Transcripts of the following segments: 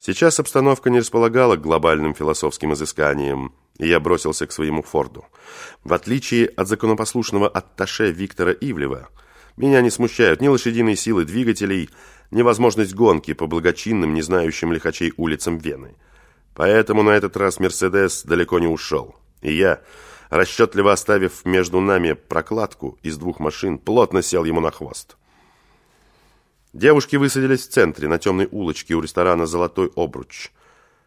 Сейчас обстановка не располагала к глобальным философским изысканиям, и я бросился к своему Форду. В отличие от законопослушного атташе Виктора Ивлева, меня не смущают ни лошадиные силы двигателей, ни возможность гонки по благочинным, не знающим лихачей улицам Вены. Поэтому на этот раз «Мерседес» далеко не ушел. И я, расчетливо оставив между нами прокладку из двух машин, плотно сел ему на хвост. Девушки высадились в центре, на темной улочке у ресторана «Золотой обруч».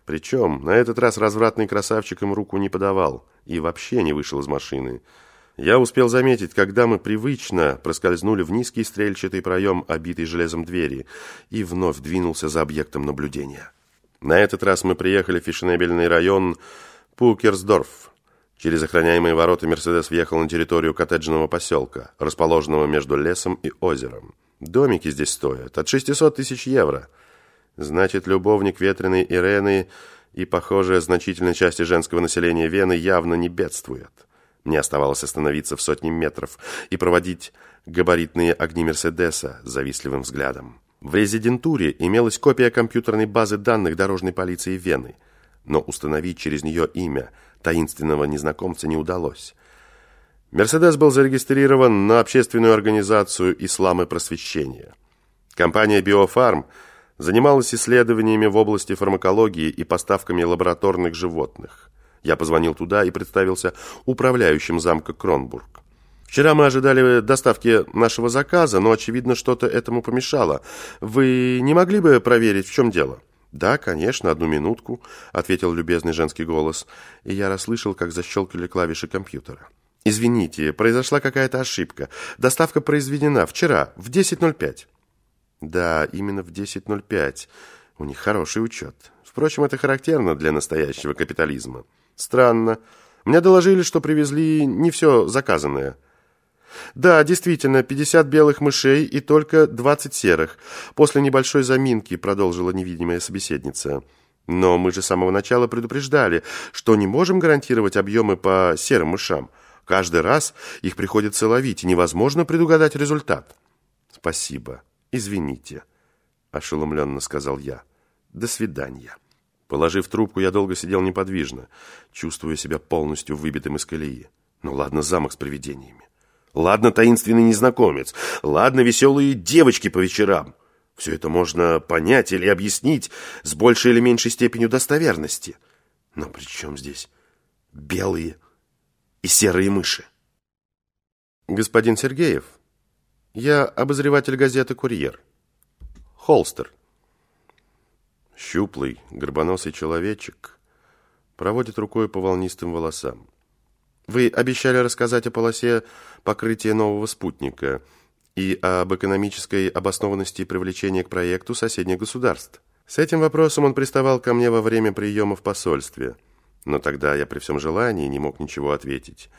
Причем на этот раз развратный красавчик им руку не подавал и вообще не вышел из машины. Я успел заметить, когда мы привычно проскользнули в низкий стрельчатый проем, обитый железом двери, и вновь двинулся за объектом наблюдения. На этот раз мы приехали в фешенебельный район Пукерсдорф. Через охраняемые ворота «Мерседес» въехал на территорию коттеджного поселка, расположенного между лесом и озером. Домики здесь стоят от 600 тысяч евро. Значит, любовник ветреной Ирены и, похоже, значительной части женского населения Вены явно не бедствует. Мне оставалось остановиться в сотни метров и проводить габаритные огни Мерседеса завистливым взглядом. В резидентуре имелась копия компьютерной базы данных дорожной полиции Вены, но установить через нее имя таинственного незнакомца не удалось. Мерседес был зарегистрирован на общественную организацию «Ислам и просвещение». Компания «Биофарм» занималась исследованиями в области фармакологии и поставками лабораторных животных. Я позвонил туда и представился управляющим замка Кронбург. Вчера мы ожидали доставки нашего заказа, но, очевидно, что-то этому помешало. Вы не могли бы проверить, в чем дело?» «Да, конечно, одну минутку», — ответил любезный женский голос, и я расслышал, как защелкали клавиши компьютера. «Извините, произошла какая-то ошибка. Доставка произведена вчера, в 10.05». «Да, именно в 10.05. У них хороший учет. Впрочем, это характерно для настоящего капитализма. Странно. Мне доложили, что привезли не все заказанное». «Да, действительно, 50 белых мышей и только 20 серых. После небольшой заминки», — продолжила невидимая собеседница. «Но мы же с самого начала предупреждали, что не можем гарантировать объемы по серым мышам. Каждый раз их приходится ловить, и невозможно предугадать результат. Спасибо. Извините, ошеломленно сказал я. До свидания. Положив трубку, я долго сидел неподвижно, чувствуя себя полностью выбитым из колеи. Ну ладно, замок с привидениями. Ладно, таинственный незнакомец. Ладно, веселые девочки по вечерам. Все это можно понять или объяснить с большей или меньшей степенью достоверности. Но при чем здесь белые и серые мыши. Господин Сергеев, я обозреватель газеты «Курьер». Холстер. Щуплый, горбоносый человечек проводит рукой по волнистым волосам. Вы обещали рассказать о полосе покрытия нового спутника и об экономической обоснованности привлечения к проекту соседних государств. С этим вопросом он приставал ко мне во время приема в посольстве – но тогда я при всем желании не мог ничего ответить.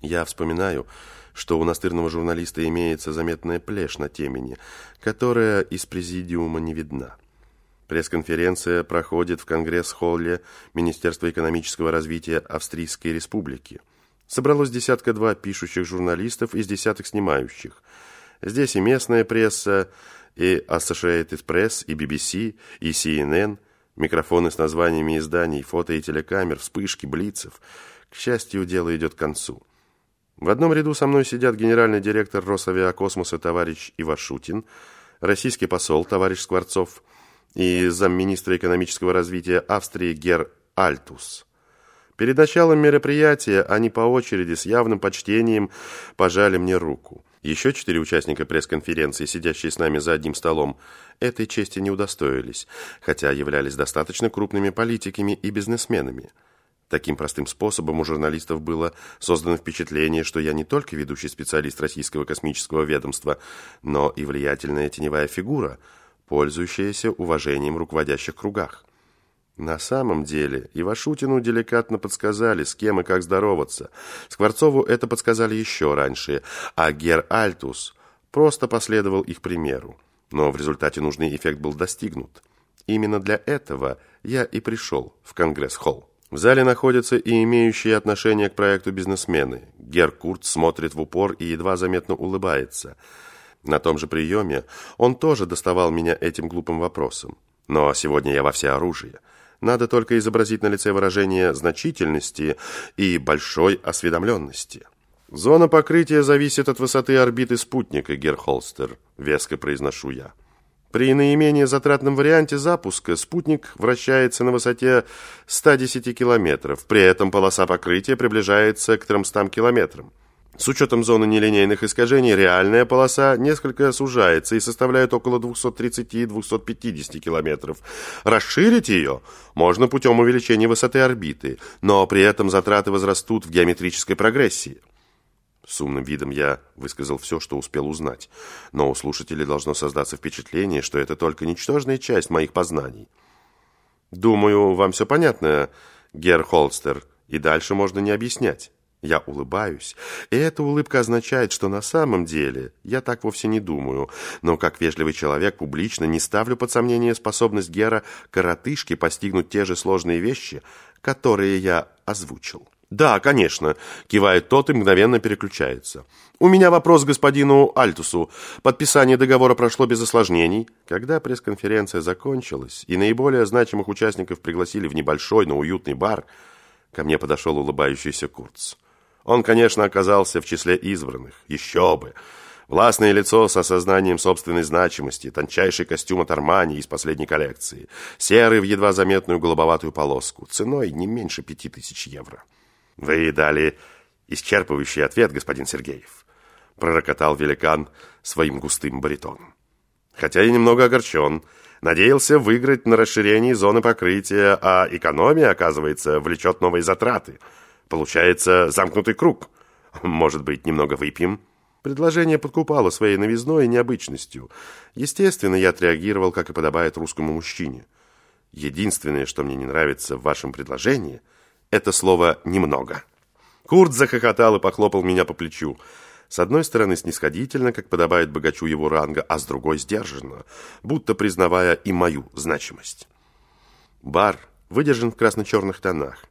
Я вспоминаю, что у настырного журналиста имеется заметная плешь на темени, которая из президиума не видна. Пресс-конференция проходит в Конгресс-холле Министерства экономического развития Австрийской Республики. Собралось десятка-два пишущих журналистов из десяток снимающих. Здесь и местная пресса, и Associated Press, и BBC, и CNN – Микрофоны с названиями изданий, фото и телекамер, вспышки, блицев. К счастью, дело идет к концу. В одном ряду со мной сидят генеральный директор Росавиакосмоса товарищ Ивашутин, российский посол товарищ Скворцов и замминистра экономического развития Австрии Гер Альтус. Перед началом мероприятия они по очереди с явным почтением пожали мне руку. Еще четыре участника пресс-конференции, сидящие с нами за одним столом, этой чести не удостоились, хотя являлись достаточно крупными политиками и бизнесменами. Таким простым способом у журналистов было создано впечатление, что я не только ведущий специалист российского космического ведомства, но и влиятельная теневая фигура, пользующаяся уважением в руководящих кругах. На самом деле, Ивашутину деликатно подсказали, с кем и как здороваться. Скворцову это подсказали еще раньше, а Гер Альтус просто последовал их примеру. Но в результате нужный эффект был достигнут. Именно для этого я и пришел в Конгресс-холл. В зале находятся и имеющие отношение к проекту бизнесмены. Гер Курт смотрит в упор и едва заметно улыбается. На том же приеме он тоже доставал меня этим глупым вопросом. Но сегодня я во всеоружии. Надо только изобразить на лице выражение значительности и большой осведомленности. «Зона покрытия зависит от высоты орбиты спутника, Герхолстер», — веско произношу я. При наименее затратном варианте запуска спутник вращается на высоте 110 километров, при этом полоса покрытия приближается к 300 километрам. С учетом зоны нелинейных искажений, реальная полоса несколько сужается и составляет около 230-250 километров. Расширить ее можно путем увеличения высоты орбиты, но при этом затраты возрастут в геометрической прогрессии. С умным видом я высказал все, что успел узнать, но у слушателей должно создаться впечатление, что это только ничтожная часть моих познаний. Думаю, вам все понятно, Герр Холстер, и дальше можно не объяснять. Я улыбаюсь, и эта улыбка означает, что на самом деле я так вовсе не думаю, но как вежливый человек публично не ставлю под сомнение способность Гера коротышки постигнуть те же сложные вещи, которые я озвучил. «Да, конечно», — кивает тот и мгновенно переключается. «У меня вопрос господину Альтусу. Подписание договора прошло без осложнений». Когда пресс-конференция закончилась и наиболее значимых участников пригласили в небольшой, но уютный бар, ко мне подошел улыбающийся Курц. Он, конечно, оказался в числе избранных. Еще бы! Властное лицо с осознанием собственной значимости, тончайший костюм от Армани из последней коллекции, серый в едва заметную голубоватую полоску, ценой не меньше пяти тысяч евро. «Вы дали исчерпывающий ответ, господин Сергеев», — пророкотал великан своим густым баритоном. «Хотя и немного огорчен. Надеялся выиграть на расширении зоны покрытия, а экономия, оказывается, влечет новые затраты. Получается замкнутый круг. Может быть, немного выпьем?» Предложение подкупало своей новизной и необычностью. Естественно, я отреагировал, как и подобает русскому мужчине. Единственное, что мне не нравится в вашем предложении — это слово «немного». Курт захохотал и похлопал меня по плечу. С одной стороны снисходительно, как подобает богачу его ранга, а с другой сдержанно, будто признавая и мою значимость. Бар выдержан в красно-черных тонах.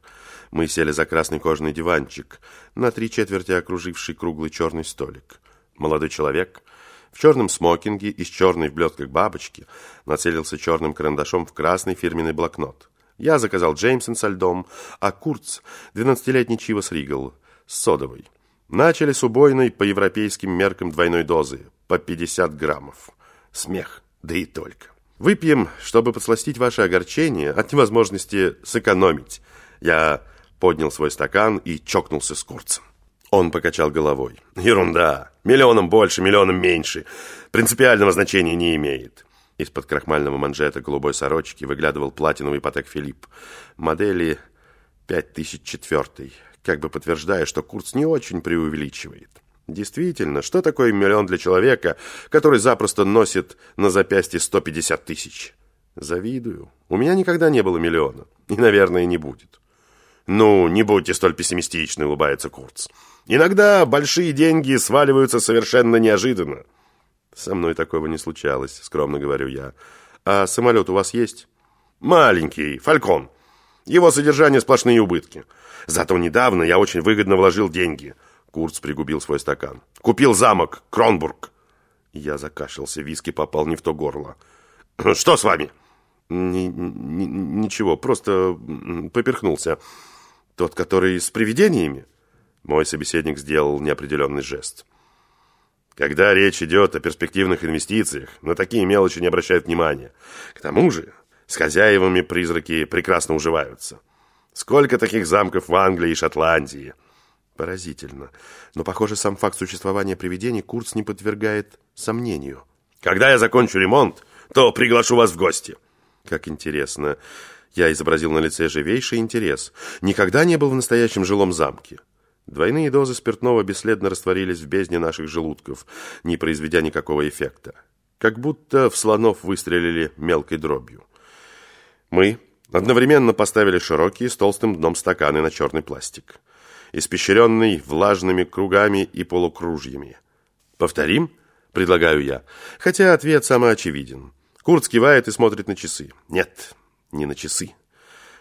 Мы сели за красный кожаный диванчик, на три четверти окруживший круглый черный столик. Молодой человек в черном смокинге и с черной в блестках бабочки нацелился черным карандашом в красный фирменный блокнот. Я заказал Джеймсон со льдом, а Курц – 12-летний Чивас Ригл с содовой. Начали с убойной по европейским меркам двойной дозы, по 50 граммов. Смех, да и только. Выпьем, чтобы подсластить ваше огорчение от невозможности сэкономить. Я поднял свой стакан и чокнулся с Курцем. Он покачал головой. Ерунда. Миллионом больше, миллионом меньше. Принципиального значения не имеет. Из-под крахмального манжета голубой сорочки выглядывал платиновый Патек Филипп. Модели 5004, как бы подтверждая, что Курц не очень преувеличивает. Действительно, что такое миллион для человека, который запросто носит на запястье 150 тысяч? Завидую. У меня никогда не было миллиона. И, наверное, не будет. Ну, не будьте столь пессимистичны, улыбается Курц. Иногда большие деньги сваливаются совершенно неожиданно. «Со мной такого не случалось», — скромно говорю я. «А самолет у вас есть?» «Маленький, «Фалькон». Его содержание сплошные убытки. Зато недавно я очень выгодно вложил деньги». Курц пригубил свой стакан. «Купил замок, Кронбург». Я закашлялся, виски попал не в то горло. «Что с вами?» Ни, ни, «Ничего, просто поперхнулся. Тот, который с привидениями?» Мой собеседник сделал неопределенный жест. Когда речь идет о перспективных инвестициях, на такие мелочи не обращают внимания. К тому же, с хозяевами призраки прекрасно уживаются. Сколько таких замков в Англии и Шотландии? Поразительно. Но, похоже, сам факт существования привидений Курц не подвергает сомнению. Когда я закончу ремонт, то приглашу вас в гости. Как интересно. Я изобразил на лице живейший интерес. Никогда не был в настоящем жилом замке. Двойные дозы спиртного бесследно растворились в бездне наших желудков, не произведя никакого эффекта. Как будто в слонов выстрелили мелкой дробью. Мы одновременно поставили широкие с толстым дном стаканы на черный пластик, испещренный влажными кругами и полукружьями. «Повторим?» – предлагаю я, хотя ответ самоочевиден. Курт кивает и смотрит на часы. «Нет, не на часы»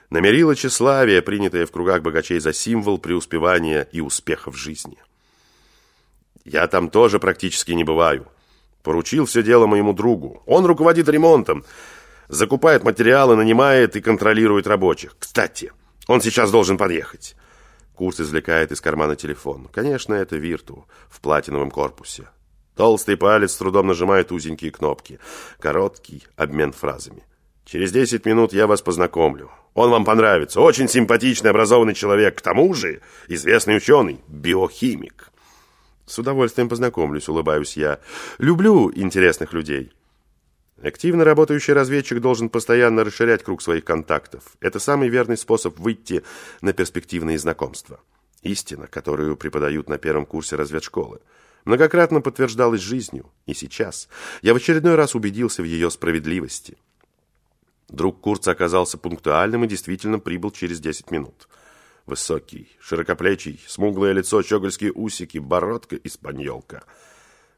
на мерило тщеславие, принятое в кругах богачей за символ преуспевания и успеха в жизни. Я там тоже практически не бываю. Поручил все дело моему другу. Он руководит ремонтом. Закупает материалы, нанимает и контролирует рабочих. Кстати, он сейчас должен подъехать. Курс извлекает из кармана телефон. Конечно, это Вирту в платиновом корпусе. Толстый палец с трудом нажимает узенькие кнопки. Короткий обмен фразами. Через 10 минут я вас познакомлю. Он вам понравится. Очень симпатичный, образованный человек. К тому же известный ученый, биохимик. С удовольствием познакомлюсь, улыбаюсь я. Люблю интересных людей. Активно работающий разведчик должен постоянно расширять круг своих контактов. Это самый верный способ выйти на перспективные знакомства. Истина, которую преподают на первом курсе разведшколы. Многократно подтверждалась жизнью, и сейчас я в очередной раз убедился в ее справедливости. Друг Курца оказался пунктуальным и действительно прибыл через 10 минут. Высокий, широкоплечий, смуглое лицо, щегольские усики, бородка и спаньолка.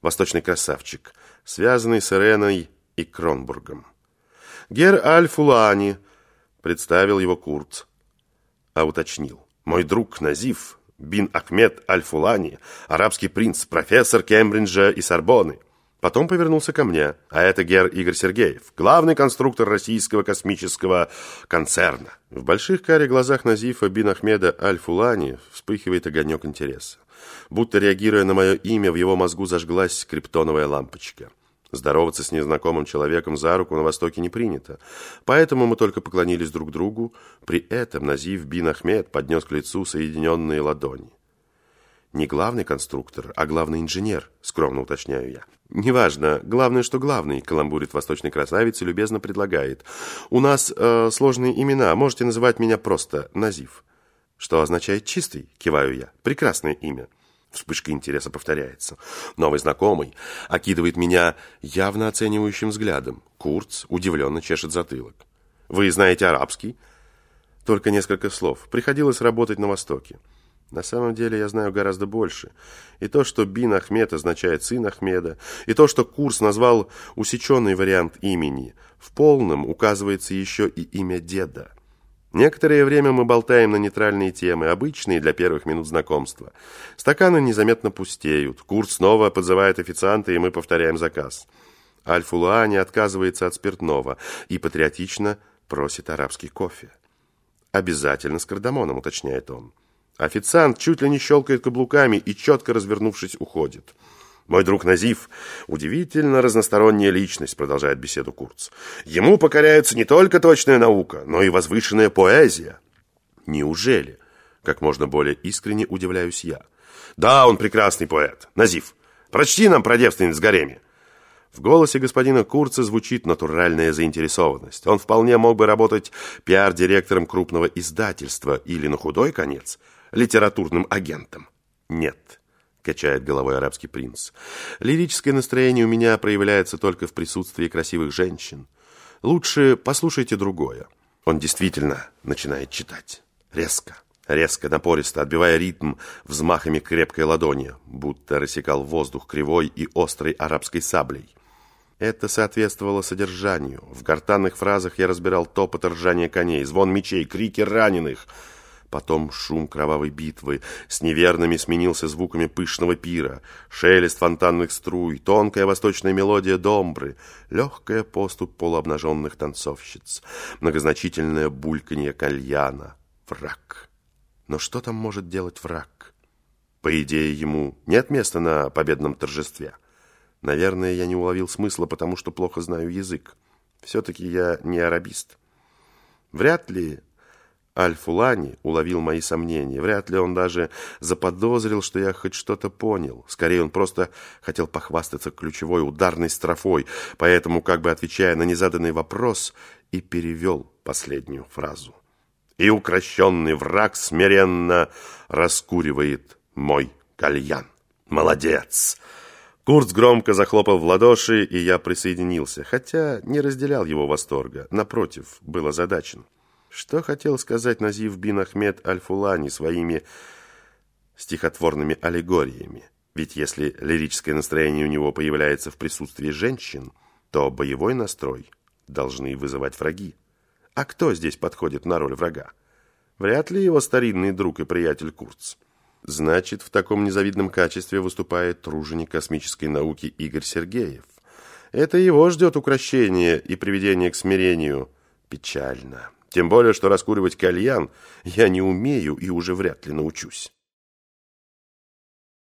Восточный красавчик, связанный с Иреной и Кронбургом. Гер Аль-Фулани представил его Курц, а уточнил. Мой друг Назиф бин Ахмед Аль-Фулани, арабский принц, профессор Кембриджа и Сорбонны. Потом повернулся ко мне, а это Гер Игорь Сергеев, главный конструктор российского космического концерна. В больших каре глазах Назифа бин Ахмеда Аль-Фулани вспыхивает огонек интереса. Будто реагируя на мое имя, в его мозгу зажглась криптоновая лампочка. Здороваться с незнакомым человеком за руку на Востоке не принято. Поэтому мы только поклонились друг другу. При этом Назив бин Ахмед поднес к лицу соединенные ладони. Не главный конструктор, а главный инженер, скромно уточняю я. Неважно, главное, что главный, каламбурит восточный красавец и любезно предлагает. У нас э, сложные имена, можете называть меня просто Назив. Что означает чистый, киваю я. Прекрасное имя. Вспышка интереса повторяется. Новый знакомый окидывает меня явно оценивающим взглядом. Курц удивленно чешет затылок. «Вы знаете арабский?» «Только несколько слов. Приходилось работать на Востоке. На самом деле я знаю гораздо больше. И то, что Бин Ахмед означает «сын Ахмеда», и то, что Курс назвал усеченный вариант имени, в полном указывается еще и имя деда. Некоторое время мы болтаем на нейтральные темы, обычные для первых минут знакомства. Стаканы незаметно пустеют. Курс снова подзывает официанта, и мы повторяем заказ. Аль-Фулуани отказывается от спиртного и патриотично просит арабский кофе. «Обязательно с кардамоном», — уточняет он. Официант чуть ли не щелкает каблуками и, четко развернувшись, уходит. Мой друг Назив – удивительно разносторонняя личность, продолжает беседу Курц. Ему покоряется не только точная наука, но и возвышенная поэзия. Неужели? Как можно более искренне удивляюсь я. Да, он прекрасный поэт. Назив, прочти нам про девственниц в гареме. В голосе господина Курца звучит натуральная заинтересованность. Он вполне мог бы работать пиар-директором крупного издательства или, на худой конец, литературным агентом. Нет. — качает головой арабский принц. «Лирическое настроение у меня проявляется только в присутствии красивых женщин. Лучше послушайте другое». Он действительно начинает читать. Резко, резко, напористо, отбивая ритм взмахами крепкой ладони, будто рассекал воздух кривой и острой арабской саблей. Это соответствовало содержанию. В гортанных фразах я разбирал топот ржания коней, звон мечей, крики раненых — Потом шум кровавой битвы с неверными сменился звуками пышного пира, шелест фонтанных струй, тонкая восточная мелодия домбры, легкая поступ полуобнаженных танцовщиц, многозначительное бульканье кальяна. Враг. Но что там может делать враг? По идее, ему нет места на победном торжестве. Наверное, я не уловил смысла, потому что плохо знаю язык. Все-таки я не арабист. Вряд ли Аль-Фулани уловил мои сомнения. Вряд ли он даже заподозрил, что я хоть что-то понял. Скорее, он просто хотел похвастаться ключевой ударной строфой, поэтому, как бы отвечая на незаданный вопрос, и перевел последнюю фразу. «И укращенный враг смиренно раскуривает мой кальян». «Молодец!» Курц громко захлопал в ладоши, и я присоединился, хотя не разделял его восторга. Напротив, был озадачен. Что хотел сказать Назив бин Ахмед Аль-Фулани своими стихотворными аллегориями? Ведь если лирическое настроение у него появляется в присутствии женщин, то боевой настрой должны вызывать враги. А кто здесь подходит на роль врага? Вряд ли его старинный друг и приятель Курц. Значит, в таком незавидном качестве выступает труженик космической науки Игорь Сергеев. Это его ждет укращение и приведение к смирению. Печально. Тем более, что раскуривать кальян я не умею и уже вряд ли научусь.